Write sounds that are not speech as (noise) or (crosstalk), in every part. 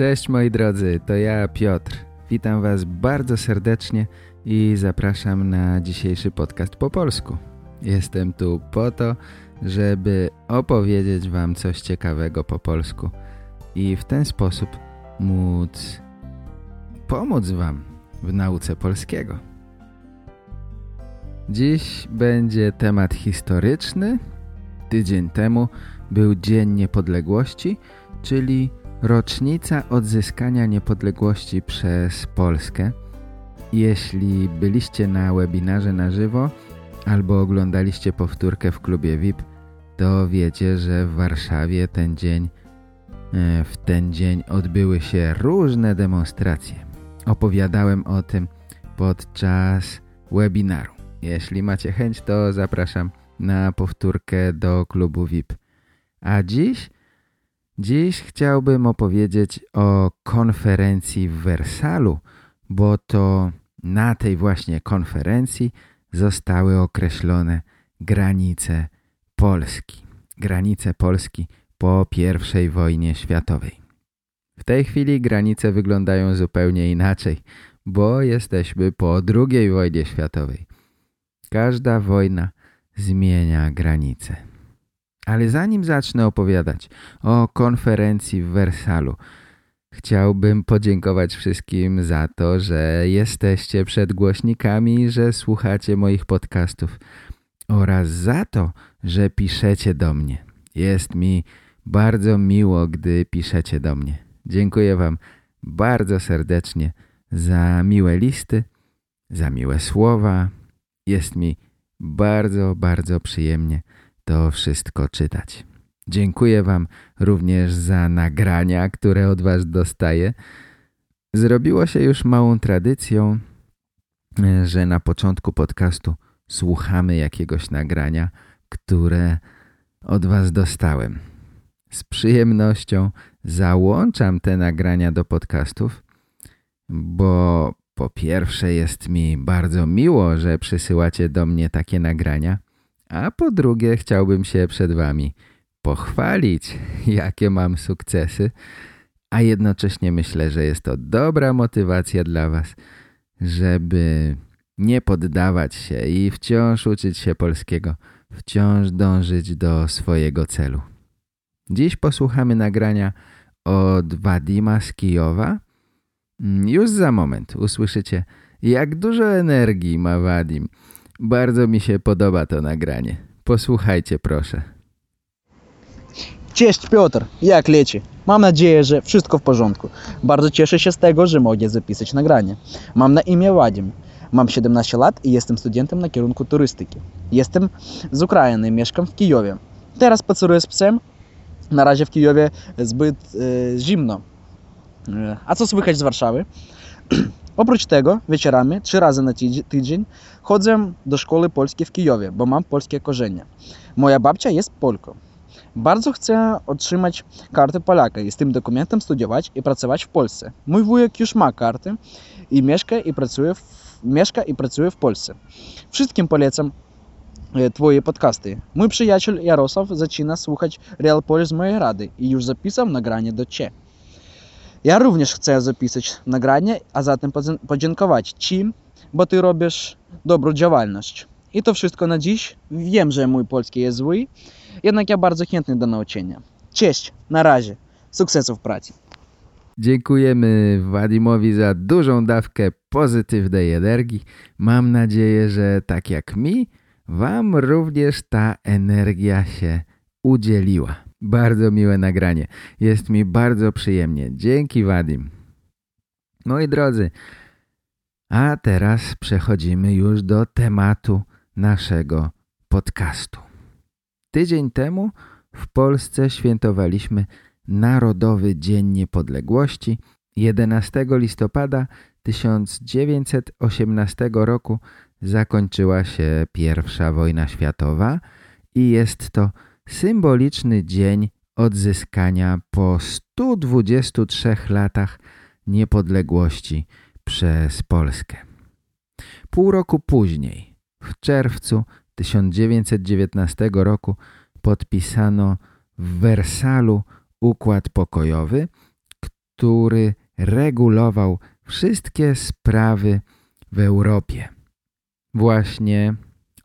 Cześć moi drodzy, to ja Piotr. Witam was bardzo serdecznie i zapraszam na dzisiejszy podcast po polsku. Jestem tu po to, żeby opowiedzieć wam coś ciekawego po polsku i w ten sposób móc pomóc wam w nauce polskiego. Dziś będzie temat historyczny. Tydzień temu był Dzień Niepodległości, czyli rocznica odzyskania niepodległości przez Polskę. Jeśli byliście na webinarze na żywo albo oglądaliście powtórkę w klubie VIP, to wiecie, że w Warszawie ten dzień, e, w ten dzień odbyły się różne demonstracje. Opowiadałem o tym podczas webinaru. Jeśli macie chęć, to zapraszam na powtórkę do klubu VIP. A dziś Dziś chciałbym opowiedzieć o konferencji w Wersalu, bo to na tej właśnie konferencji zostały określone granice Polski. Granice Polski po I wojnie światowej. W tej chwili granice wyglądają zupełnie inaczej, bo jesteśmy po II wojnie światowej. Każda wojna zmienia granice. Ale zanim zacznę opowiadać o konferencji w Wersalu, chciałbym podziękować wszystkim za to, że jesteście przed głośnikami, że słuchacie moich podcastów oraz za to, że piszecie do mnie. Jest mi bardzo miło, gdy piszecie do mnie. Dziękuję Wam bardzo serdecznie za miłe listy, za miłe słowa. Jest mi bardzo, bardzo przyjemnie to wszystko czytać. Dziękuję Wam również za nagrania, które od Was dostaję. Zrobiło się już małą tradycją, że na początku podcastu słuchamy jakiegoś nagrania, które od Was dostałem. Z przyjemnością załączam te nagrania do podcastów, bo po pierwsze jest mi bardzo miło, że przysyłacie do mnie takie nagrania – a po drugie chciałbym się przed Wami pochwalić, (laughs) jakie mam sukcesy, a jednocześnie myślę, że jest to dobra motywacja dla Was, żeby nie poddawać się i wciąż uczyć się polskiego, wciąż dążyć do swojego celu. Dziś posłuchamy nagrania od Wadima z Kijowa. Już za moment usłyszycie, jak dużo energii ma Wadim – bardzo mi się podoba to nagranie. Posłuchajcie proszę. Cześć Piotr, jak leci? Mam nadzieję, że wszystko w porządku. Bardzo cieszę się z tego, że mogę zapisać nagranie. Mam na imię Wadim. Mam 17 lat i jestem studentem na kierunku turystyki. Jestem z Ukrainy i mieszkam w Kijowie. Teraz spaceruję z psem. Na razie w Kijowie zbyt e, zimno. E, a co słychać z Warszawy? Oprócz tego wieczorami trzy razy na tydzień chodzę do szkoły polskiej w Kijowie, bo mam polskie korzenie. Moja babcia jest Polką. Bardzo chcę otrzymać kartę Polaka i z tym dokumentem studiować i pracować w Polsce. Mój wujek już ma kartę i mieszka i pracuje w, mieszka i pracuje w Polsce. Wszystkim polecam Twoje podcasty. Mój przyjaciel Jarosław zaczyna słuchać Real Polish z mojej rady i już zapisał nagranie do Ciebie. Ja również chcę zapisać nagranie, a zatem podziękować Ci, bo Ty robisz dobrą działalność. I to wszystko na dziś. Wiem, że mój polski jest zły, jednak ja bardzo chętny do nauczenia. Cześć, na razie. Sukcesów w pracy. Dziękujemy Wadimowi za dużą dawkę pozytywnej energii. Mam nadzieję, że tak jak mi, Wam również ta energia się udzieliła. Bardzo miłe nagranie. Jest mi bardzo przyjemnie. Dzięki Wadim. Moi drodzy, a teraz przechodzimy już do tematu naszego podcastu. Tydzień temu w Polsce świętowaliśmy Narodowy Dzień Niepodległości 11 listopada 1918 roku zakończyła się I wojna światowa i jest to symboliczny dzień odzyskania po 123 latach niepodległości przez Polskę. Pół roku później, w czerwcu 1919 roku podpisano w Wersalu układ pokojowy, który regulował wszystkie sprawy w Europie. Właśnie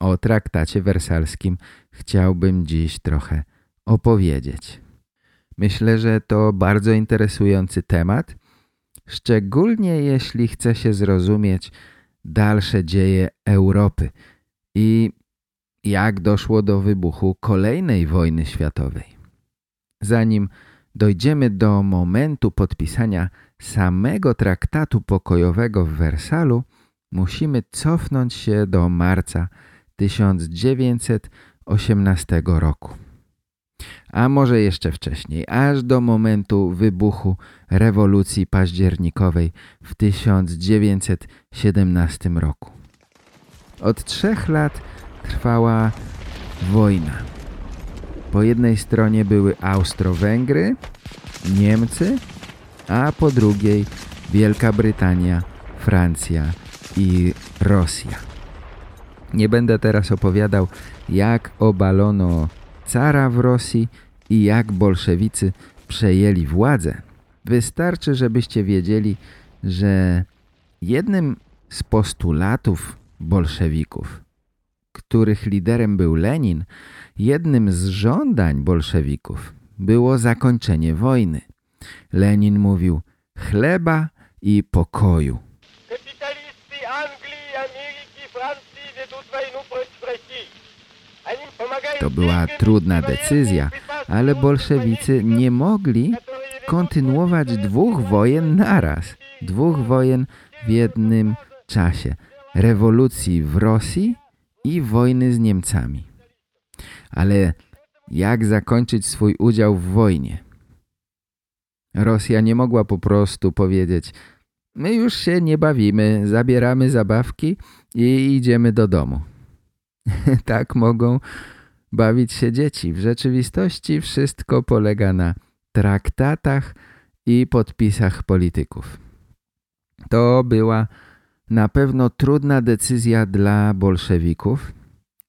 o traktacie wersalskim chciałbym dziś trochę opowiedzieć. Myślę, że to bardzo interesujący temat, szczególnie jeśli chce się zrozumieć dalsze dzieje Europy i jak doszło do wybuchu kolejnej wojny światowej. Zanim dojdziemy do momentu podpisania samego traktatu pokojowego w Wersalu, musimy cofnąć się do marca 1918 roku. A może jeszcze wcześniej, aż do momentu wybuchu rewolucji październikowej w 1917 roku. Od trzech lat trwała wojna. Po jednej stronie były Austro-Węgry, Niemcy, a po drugiej Wielka Brytania, Francja i Rosja. Nie będę teraz opowiadał, jak obalono cara w Rosji i jak bolszewicy przejęli władzę. Wystarczy, żebyście wiedzieli, że jednym z postulatów bolszewików, których liderem był Lenin, jednym z żądań bolszewików było zakończenie wojny. Lenin mówił chleba i pokoju. To była trudna decyzja, ale bolszewicy nie mogli kontynuować dwóch wojen naraz. Dwóch wojen w jednym czasie. Rewolucji w Rosji i wojny z Niemcami. Ale jak zakończyć swój udział w wojnie? Rosja nie mogła po prostu powiedzieć my już się nie bawimy, zabieramy zabawki i idziemy do domu. (laughs) tak mogą bawić się dzieci. W rzeczywistości wszystko polega na traktatach i podpisach polityków. To była na pewno trudna decyzja dla bolszewików.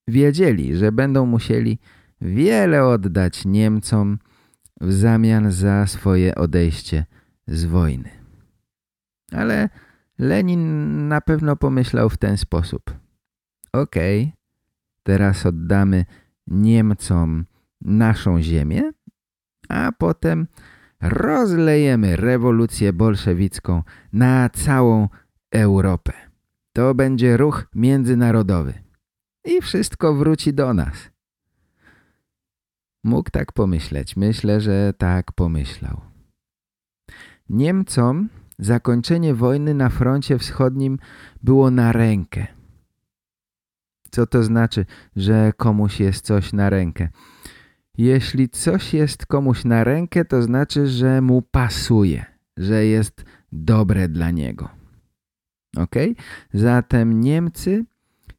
Wiedzieli, że będą musieli wiele oddać Niemcom w zamian za swoje odejście z wojny. Ale Lenin na pewno pomyślał w ten sposób. Okej, okay, teraz oddamy Niemcom naszą ziemię, a potem rozlejemy rewolucję bolszewicką na całą Europę. To będzie ruch międzynarodowy i wszystko wróci do nas. Mógł tak pomyśleć. Myślę, że tak pomyślał. Niemcom zakończenie wojny na froncie wschodnim było na rękę. Co to znaczy, że komuś jest coś na rękę? Jeśli coś jest komuś na rękę, to znaczy, że mu pasuje, że jest dobre dla niego. Ok? Zatem Niemcy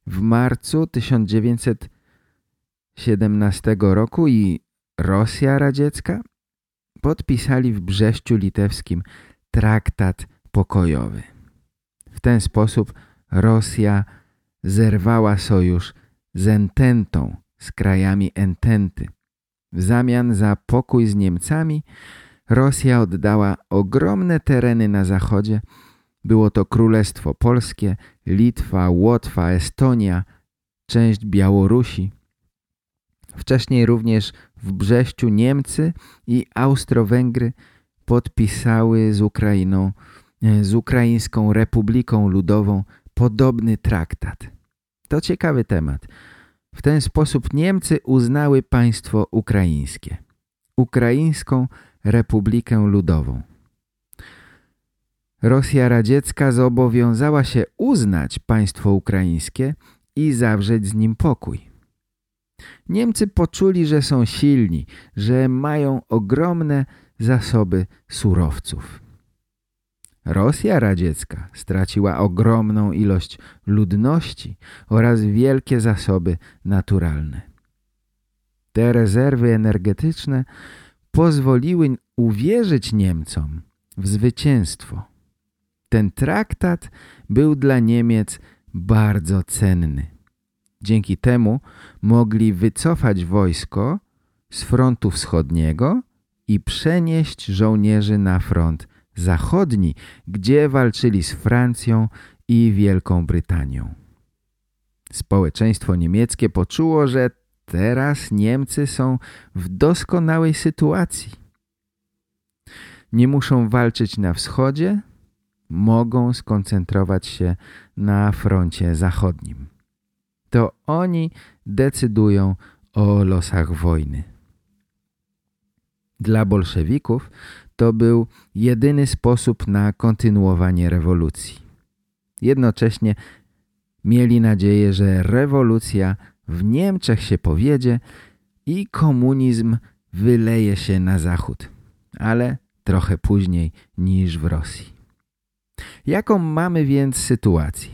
w marcu 1917 roku i Rosja radziecka podpisali w Brześciu Litewskim traktat pokojowy. W ten sposób Rosja zerwała sojusz z Ententą, z krajami Ententy. W zamian za pokój z Niemcami Rosja oddała ogromne tereny na zachodzie. Było to Królestwo Polskie, Litwa, Łotwa, Estonia, część Białorusi. Wcześniej również w Brześciu Niemcy i Austro-Węgry podpisały z Ukrainą, z Ukraińską Republiką Ludową podobny traktat. To ciekawy temat. W ten sposób Niemcy uznały państwo ukraińskie. Ukraińską Republikę Ludową. Rosja radziecka zobowiązała się uznać państwo ukraińskie i zawrzeć z nim pokój. Niemcy poczuli, że są silni, że mają ogromne zasoby surowców. Rosja radziecka straciła ogromną ilość ludności oraz wielkie zasoby naturalne. Te rezerwy energetyczne pozwoliły uwierzyć Niemcom w zwycięstwo. Ten traktat był dla Niemiec bardzo cenny. Dzięki temu mogli wycofać wojsko z frontu wschodniego i przenieść żołnierzy na front zachodni, gdzie walczyli z Francją i Wielką Brytanią. Społeczeństwo niemieckie poczuło, że teraz Niemcy są w doskonałej sytuacji. Nie muszą walczyć na wschodzie, mogą skoncentrować się na froncie zachodnim. To oni decydują o losach wojny. Dla bolszewików to był jedyny sposób na kontynuowanie rewolucji. Jednocześnie mieli nadzieję, że rewolucja w Niemczech się powiedzie i komunizm wyleje się na zachód, ale trochę później niż w Rosji. Jaką mamy więc sytuację?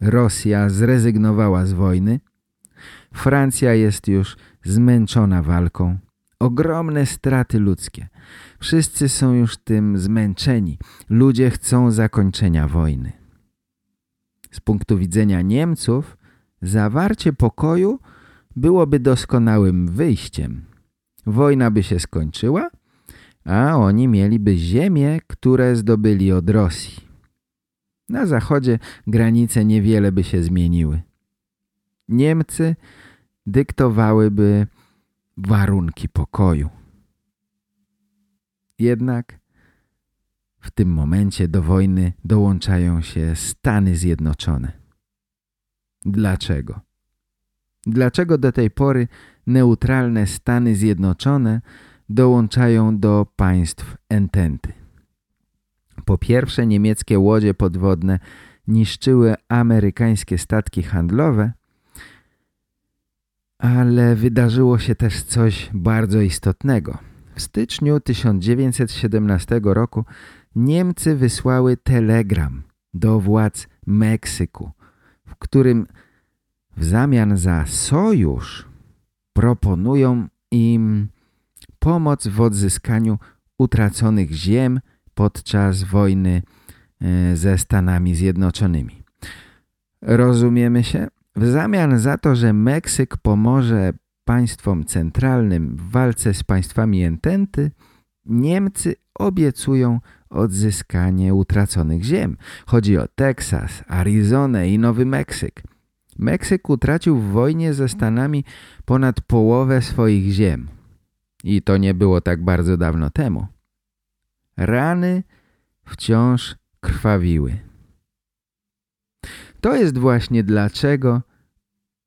Rosja zrezygnowała z wojny, Francja jest już zmęczona walką, ogromne straty ludzkie. Wszyscy są już tym zmęczeni. Ludzie chcą zakończenia wojny. Z punktu widzenia Niemców zawarcie pokoju byłoby doskonałym wyjściem. Wojna by się skończyła, a oni mieliby ziemię, które zdobyli od Rosji. Na zachodzie granice niewiele by się zmieniły. Niemcy dyktowałyby warunki pokoju. Jednak w tym momencie do wojny dołączają się Stany Zjednoczone. Dlaczego? Dlaczego do tej pory neutralne Stany Zjednoczone dołączają do państw ententy? Po pierwsze niemieckie łodzie podwodne niszczyły amerykańskie statki handlowe, ale wydarzyło się też coś bardzo istotnego. W styczniu 1917 roku Niemcy wysłały telegram do władz Meksyku, w którym w zamian za sojusz proponują im pomoc w odzyskaniu utraconych ziem podczas wojny e, ze Stanami Zjednoczonymi. Rozumiemy się? W zamian za to, że Meksyk pomoże państwom centralnym w walce z państwami ententy, Niemcy obiecują odzyskanie utraconych ziem. Chodzi o Teksas, Arizonę i Nowy Meksyk. Meksyk utracił w wojnie ze Stanami ponad połowę swoich ziem. I to nie było tak bardzo dawno temu. Rany wciąż krwawiły. To jest właśnie dlaczego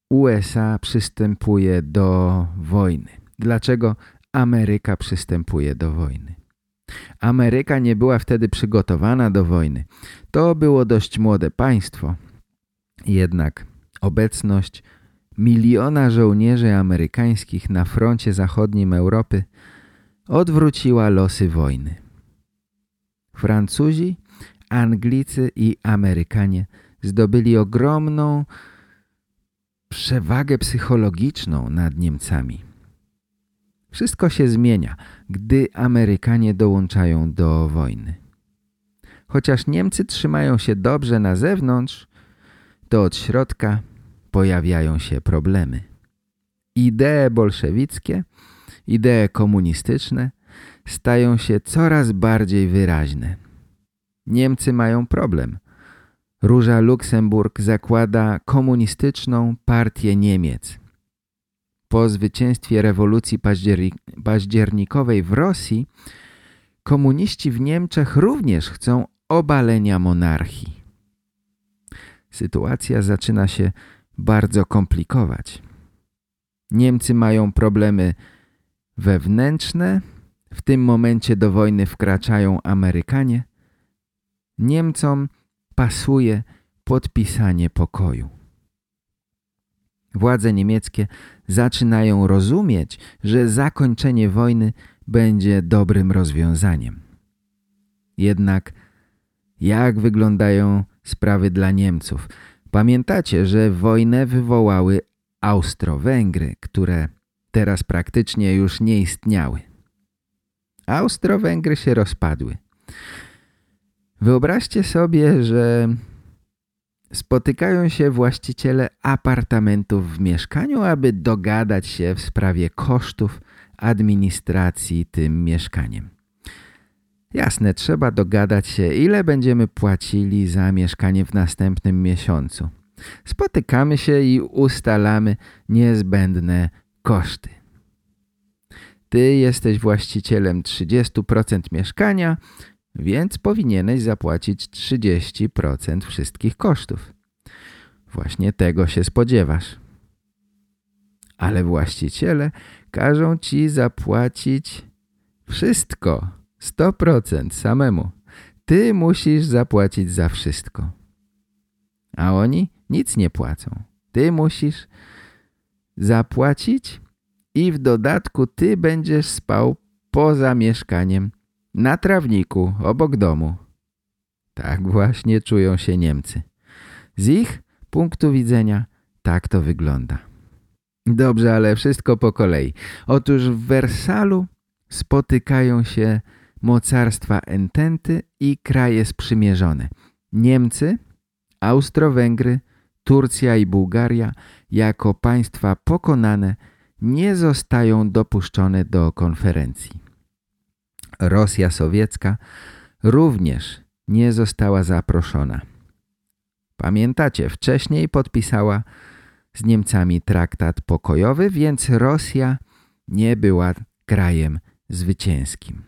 USA przystępuje do wojny. Dlaczego Ameryka przystępuje do wojny. Ameryka nie była wtedy przygotowana do wojny. To było dość młode państwo. Jednak obecność miliona żołnierzy amerykańskich na froncie zachodnim Europy odwróciła losy wojny. Francuzi, Anglicy i Amerykanie zdobyli ogromną przewagę psychologiczną nad Niemcami. Wszystko się zmienia, gdy Amerykanie dołączają do wojny. Chociaż Niemcy trzymają się dobrze na zewnątrz, to od środka pojawiają się problemy. Idee bolszewickie, idee komunistyczne stają się coraz bardziej wyraźne. Niemcy mają problem – Róża Luksemburg zakłada komunistyczną partię Niemiec. Po zwycięstwie rewolucji październikowej w Rosji komuniści w Niemczech również chcą obalenia monarchii. Sytuacja zaczyna się bardzo komplikować. Niemcy mają problemy wewnętrzne, w tym momencie do wojny wkraczają Amerykanie. Niemcom pasuje podpisanie pokoju. Władze niemieckie zaczynają rozumieć, że zakończenie wojny będzie dobrym rozwiązaniem. Jednak jak wyglądają sprawy dla Niemców. Pamiętacie, że wojnę wywołały Austro-Węgry, które teraz praktycznie już nie istniały. Austro-Węgry się rozpadły. Wyobraźcie sobie, że spotykają się właściciele apartamentów w mieszkaniu, aby dogadać się w sprawie kosztów administracji tym mieszkaniem. Jasne, trzeba dogadać się, ile będziemy płacili za mieszkanie w następnym miesiącu. Spotykamy się i ustalamy niezbędne koszty. Ty jesteś właścicielem 30% mieszkania, więc powinieneś zapłacić 30% wszystkich kosztów. Właśnie tego się spodziewasz. Ale właściciele każą ci zapłacić wszystko, 100% samemu. Ty musisz zapłacić za wszystko. A oni nic nie płacą. Ty musisz zapłacić i w dodatku ty będziesz spał poza mieszkaniem na trawniku obok domu. Tak właśnie czują się Niemcy. Z ich punktu widzenia tak to wygląda. Dobrze, ale wszystko po kolei. Otóż w Wersalu spotykają się mocarstwa Ententy i kraje sprzymierzone. Niemcy, Austro-Węgry, Turcja i Bułgaria jako państwa pokonane nie zostają dopuszczone do konferencji. Rosja sowiecka również nie została zaproszona. Pamiętacie, wcześniej podpisała z Niemcami traktat pokojowy, więc Rosja nie była krajem zwycięskim.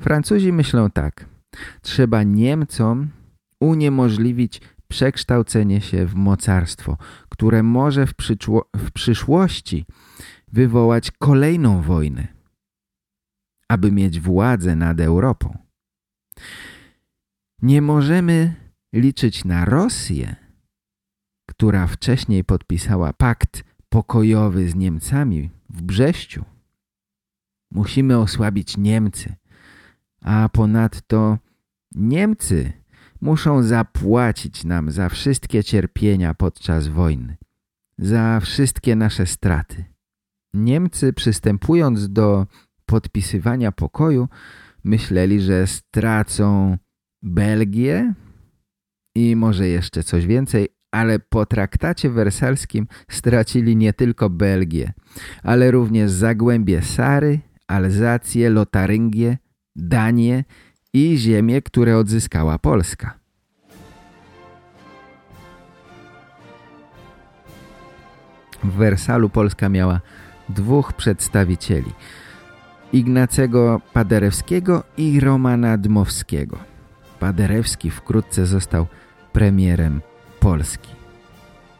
Francuzi myślą tak. Trzeba Niemcom uniemożliwić przekształcenie się w mocarstwo, które może w, w przyszłości wywołać kolejną wojnę, aby mieć władzę nad Europą. Nie możemy liczyć na Rosję, która wcześniej podpisała pakt pokojowy z Niemcami w Brześciu. Musimy osłabić Niemcy, a ponadto Niemcy muszą zapłacić nam za wszystkie cierpienia podczas wojny, za wszystkie nasze straty. Niemcy przystępując do podpisywania pokoju myśleli, że stracą Belgię i może jeszcze coś więcej, ale po traktacie wersalskim stracili nie tylko Belgię, ale również Zagłębie Sary, Alzację, Lotaryngię, Danię i ziemie, które odzyskała Polska. W Wersalu Polska miała dwóch przedstawicieli. Ignacego Paderewskiego i Romana Dmowskiego. Paderewski wkrótce został premierem Polski.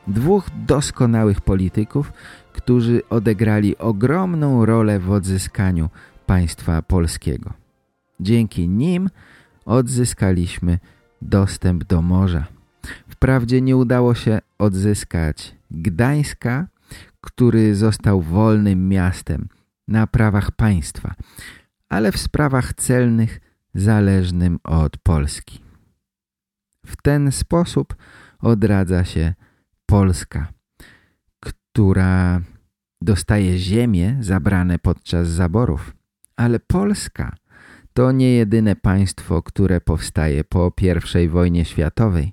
Dwóch doskonałych polityków, którzy odegrali ogromną rolę w odzyskaniu państwa polskiego. Dzięki nim odzyskaliśmy dostęp do morza. Wprawdzie nie udało się odzyskać Gdańska, który został wolnym miastem na prawach państwa, ale w sprawach celnych zależnym od Polski. W ten sposób odradza się Polska, która dostaje ziemię zabrane podczas zaborów, ale Polska to nie jedyne państwo, które powstaje po I wojnie światowej.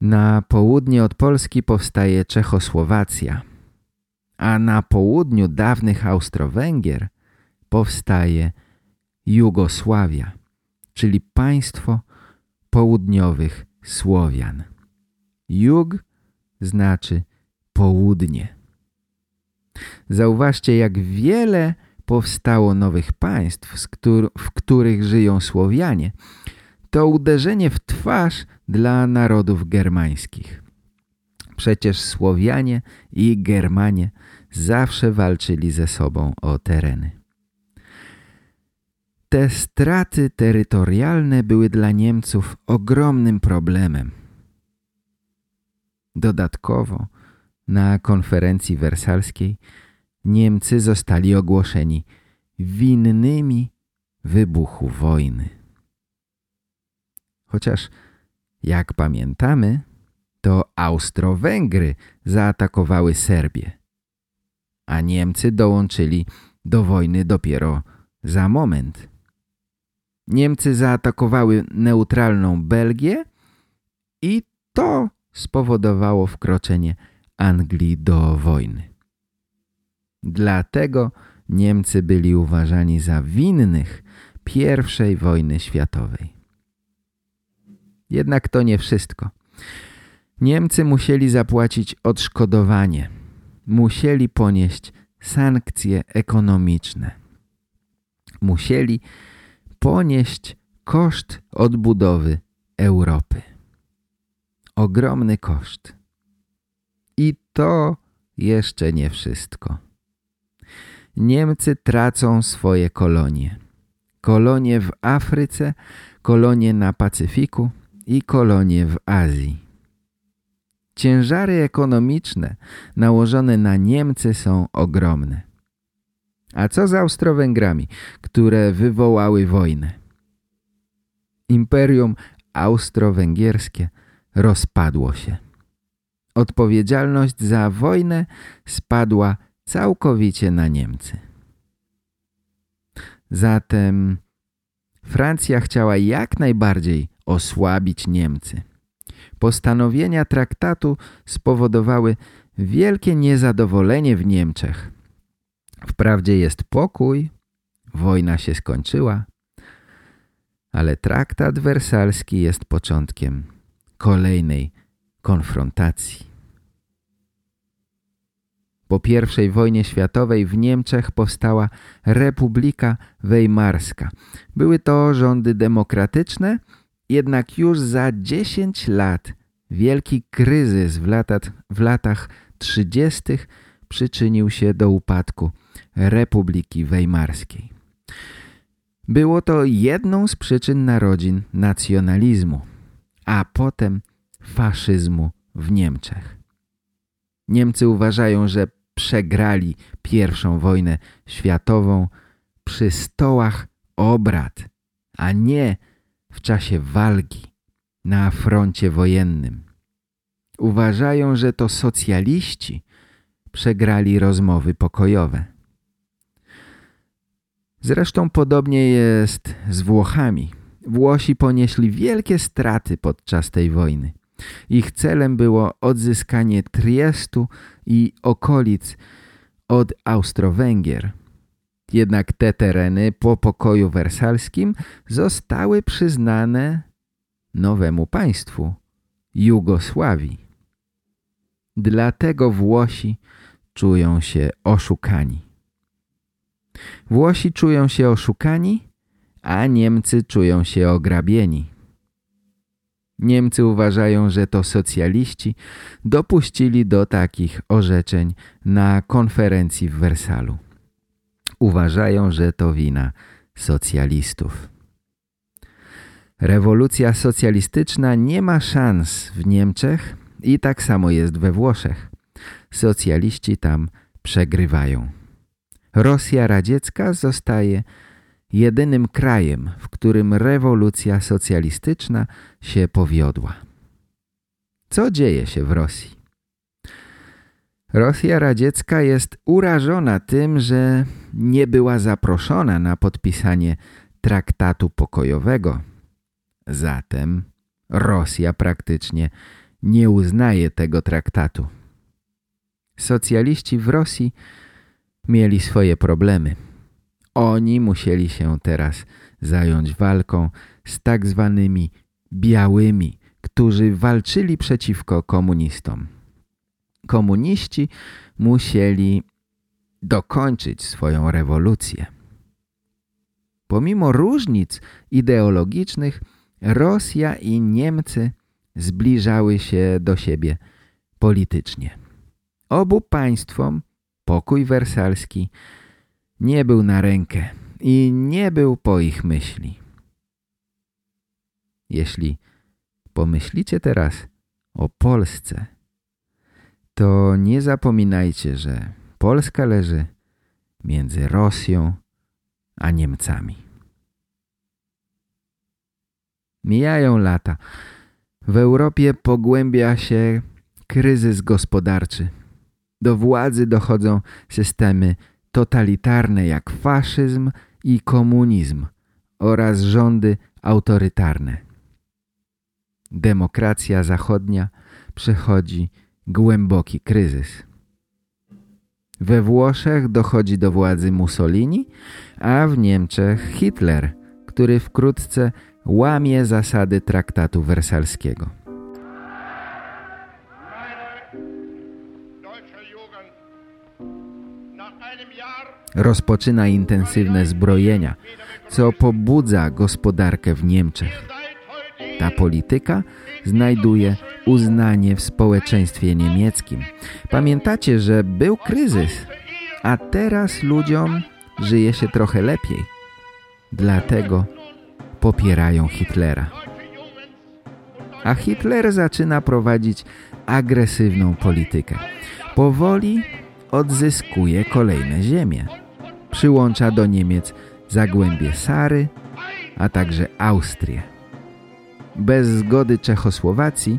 Na południe od Polski powstaje Czechosłowacja, a na południu dawnych Austro-Węgier powstaje Jugosławia, czyli państwo południowych Słowian. Jug znaczy południe. Zauważcie, jak wiele powstało nowych państw, w których żyją Słowianie, to uderzenie w twarz dla narodów germańskich. Przecież Słowianie i Germanie zawsze walczyli ze sobą o tereny. Te straty terytorialne były dla Niemców ogromnym problemem. Dodatkowo na konferencji wersalskiej Niemcy zostali ogłoszeni winnymi wybuchu wojny. Chociaż, jak pamiętamy, to Austro-Węgry zaatakowały Serbię, a Niemcy dołączyli do wojny dopiero za moment. Niemcy zaatakowały neutralną Belgię i to spowodowało wkroczenie Anglii do wojny. Dlatego Niemcy byli uważani za winnych I wojny światowej. Jednak to nie wszystko. Niemcy musieli zapłacić odszkodowanie. Musieli ponieść sankcje ekonomiczne. Musieli ponieść koszt odbudowy Europy. Ogromny koszt. I to jeszcze nie wszystko. Niemcy tracą swoje kolonie. Kolonie w Afryce, kolonie na Pacyfiku i kolonie w Azji. Ciężary ekonomiczne nałożone na Niemcy są ogromne. A co z Austro-Węgrami, które wywołały wojnę? Imperium austro-węgierskie rozpadło się. Odpowiedzialność za wojnę spadła całkowicie na Niemcy. Zatem Francja chciała jak najbardziej osłabić Niemcy. Postanowienia traktatu spowodowały wielkie niezadowolenie w Niemczech. Wprawdzie jest pokój, wojna się skończyła, ale traktat wersalski jest początkiem kolejnej konfrontacji. Po I wojnie światowej w Niemczech powstała Republika Weimarska. Były to rządy demokratyczne, jednak już za 10 lat wielki kryzys w, latach, w latach 30. przyczynił się do upadku Republiki Weimarskiej. Było to jedną z przyczyn narodzin nacjonalizmu, a potem faszyzmu w Niemczech. Niemcy uważają, że przegrali pierwszą wojnę światową przy stołach obrad, a nie w czasie walki na froncie wojennym. Uważają, że to socjaliści przegrali rozmowy pokojowe. Zresztą podobnie jest z Włochami. Włosi ponieśli wielkie straty podczas tej wojny. Ich celem było odzyskanie Triestu i okolic od Austro-Węgier. Jednak te tereny po pokoju wersalskim zostały przyznane nowemu państwu Jugosławii. Dlatego Włosi czują się oszukani. Włosi czują się oszukani, a Niemcy czują się ograbieni. Niemcy uważają, że to socjaliści dopuścili do takich orzeczeń na konferencji w Wersalu. Uważają, że to wina socjalistów. Rewolucja socjalistyczna nie ma szans w Niemczech i tak samo jest we Włoszech. Socjaliści tam przegrywają. Rosja radziecka zostaje jedynym krajem, w którym rewolucja socjalistyczna się powiodła. Co dzieje się w Rosji? Rosja radziecka jest urażona tym, że nie była zaproszona na podpisanie traktatu pokojowego. Zatem Rosja praktycznie nie uznaje tego traktatu. Socjaliści w Rosji mieli swoje problemy. Oni musieli się teraz zająć walką z tak zwanymi białymi, którzy walczyli przeciwko komunistom. Komuniści musieli dokończyć swoją rewolucję. Pomimo różnic ideologicznych, Rosja i Niemcy zbliżały się do siebie politycznie. Obu państwom pokój wersalski nie był na rękę i nie był po ich myśli. Jeśli pomyślicie teraz o Polsce, to nie zapominajcie, że Polska leży między Rosją a Niemcami. Mijają lata. W Europie pogłębia się kryzys gospodarczy. Do władzy dochodzą systemy totalitarne jak faszyzm i komunizm oraz rządy autorytarne. Demokracja zachodnia przechodzi głęboki kryzys. We Włoszech dochodzi do władzy Mussolini, a w Niemczech Hitler, który wkrótce łamie zasady traktatu wersalskiego. Rozpoczyna intensywne zbrojenia, co pobudza gospodarkę w Niemczech. Ta polityka znajduje uznanie w społeczeństwie niemieckim. Pamiętacie, że był kryzys, a teraz ludziom żyje się trochę lepiej. Dlatego popierają Hitlera. A Hitler zaczyna prowadzić agresywną politykę. Powoli odzyskuje kolejne ziemie. Przyłącza do Niemiec Zagłębie Sary, a także Austrię. Bez zgody Czechosłowacji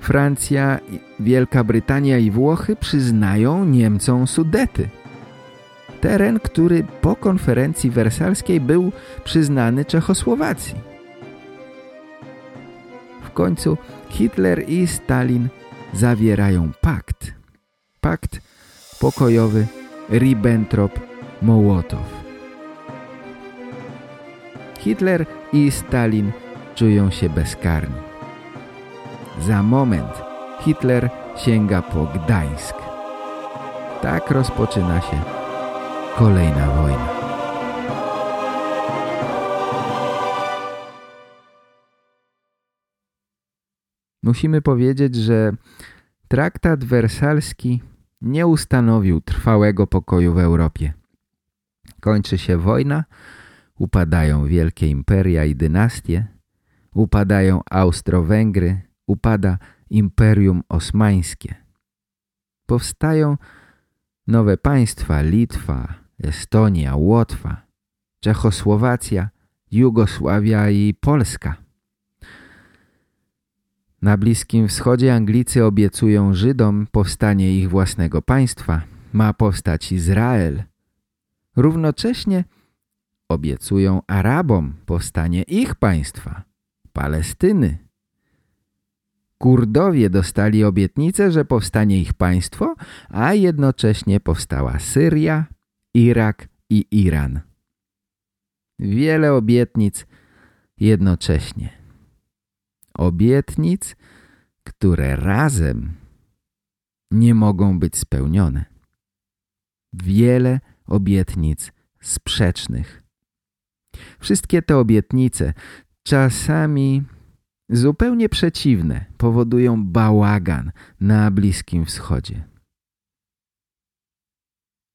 Francja, Wielka Brytania i Włochy przyznają Niemcom Sudety. Teren, który po konferencji wersalskiej był przyznany Czechosłowacji. W końcu Hitler i Stalin zawierają pakt. Pakt pokojowy Ribbentrop-Mołotow. Hitler i Stalin czują się bezkarni. Za moment Hitler sięga po Gdańsk. Tak rozpoczyna się kolejna wojna. Musimy powiedzieć, że traktat wersalski nie ustanowił trwałego pokoju w Europie. Kończy się wojna, upadają wielkie imperia i dynastie, upadają Austro-Węgry, upada Imperium Osmańskie. Powstają nowe państwa Litwa, Estonia, Łotwa, Czechosłowacja, Jugosławia i Polska. Na Bliskim Wschodzie Anglicy obiecują Żydom powstanie ich własnego państwa. Ma powstać Izrael. Równocześnie obiecują Arabom powstanie ich państwa, Palestyny. Kurdowie dostali obietnicę, że powstanie ich państwo, a jednocześnie powstała Syria, Irak i Iran. Wiele obietnic jednocześnie. Obietnic, które razem nie mogą być spełnione. Wiele obietnic sprzecznych. Wszystkie te obietnice czasami zupełnie przeciwne powodują bałagan na Bliskim Wschodzie.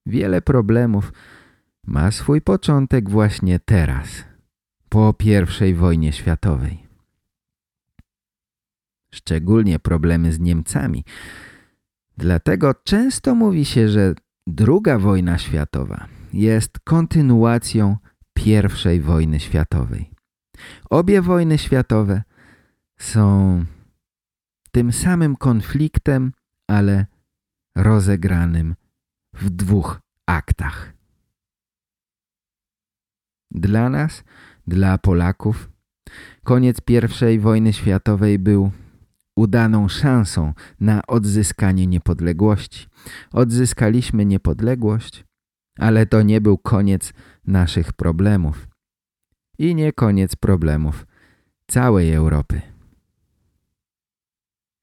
Wiele problemów ma swój początek właśnie teraz, po I wojnie światowej. Szczególnie problemy z Niemcami. Dlatego często mówi się, że druga wojna światowa jest kontynuacją I wojny światowej. Obie wojny światowe są tym samym konfliktem, ale rozegranym w dwóch aktach. Dla nas, dla Polaków, koniec I wojny światowej był udaną szansą na odzyskanie niepodległości. Odzyskaliśmy niepodległość, ale to nie był koniec naszych problemów i nie koniec problemów całej Europy.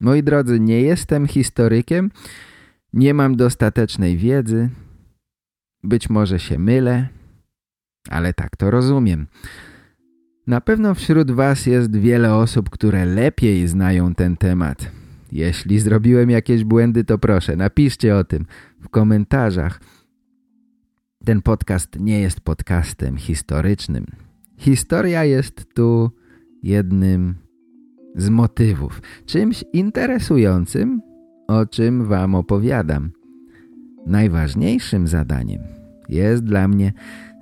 Moi drodzy, nie jestem historykiem, nie mam dostatecznej wiedzy, być może się mylę, ale tak to rozumiem. Na pewno wśród Was jest wiele osób, które lepiej znają ten temat. Jeśli zrobiłem jakieś błędy, to proszę, napiszcie o tym w komentarzach. Ten podcast nie jest podcastem historycznym. Historia jest tu jednym z motywów, czymś interesującym, o czym Wam opowiadam. Najważniejszym zadaniem jest dla mnie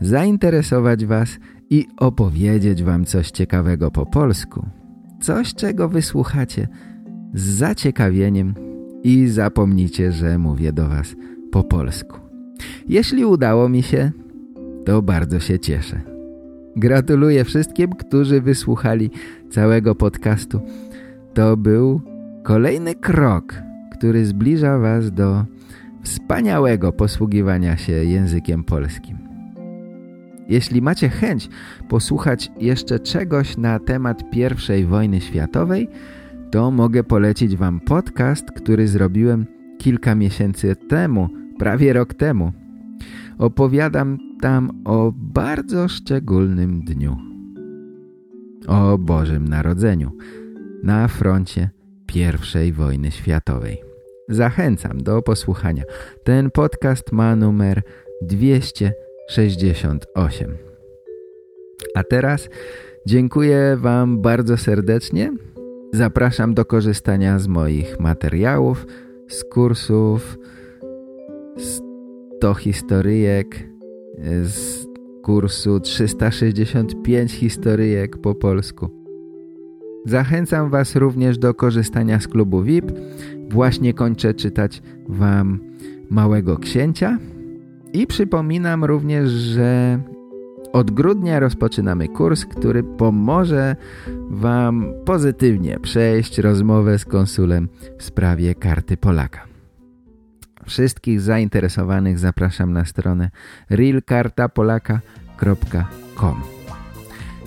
zainteresować Was i opowiedzieć wam coś ciekawego po polsku. Coś, czego wysłuchacie z zaciekawieniem i zapomnicie, że mówię do was po polsku. Jeśli udało mi się, to bardzo się cieszę. Gratuluję wszystkim, którzy wysłuchali całego podcastu. To był kolejny krok, który zbliża was do wspaniałego posługiwania się językiem polskim. Jeśli macie chęć posłuchać jeszcze czegoś na temat I wojny światowej, to mogę polecić wam podcast, który zrobiłem kilka miesięcy temu, prawie rok temu. Opowiadam tam o bardzo szczególnym dniu. O Bożym Narodzeniu na froncie I wojny światowej. Zachęcam do posłuchania. Ten podcast ma numer 268. A teraz dziękuję Wam bardzo serdecznie. Zapraszam do korzystania z moich materiałów, z kursów, z to historyjek, z kursu 365 historyjek po polsku. Zachęcam Was również do korzystania z klubu VIP. Właśnie kończę czytać Wam Małego Księcia. I przypominam również, że od grudnia rozpoczynamy kurs, który pomoże Wam pozytywnie przejść rozmowę z konsulem w sprawie karty Polaka. Wszystkich zainteresowanych zapraszam na stronę realkartapolaka.com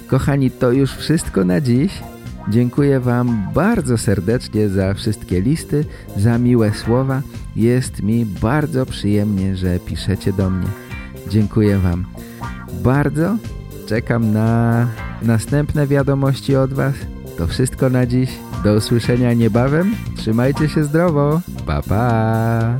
Kochani, to już wszystko na dziś. Dziękuję Wam bardzo serdecznie za wszystkie listy, za miłe słowa. Jest mi bardzo przyjemnie, że piszecie do mnie. Dziękuję Wam bardzo. Czekam na następne wiadomości od Was. To wszystko na dziś. Do usłyszenia niebawem. Trzymajcie się zdrowo. Pa, pa.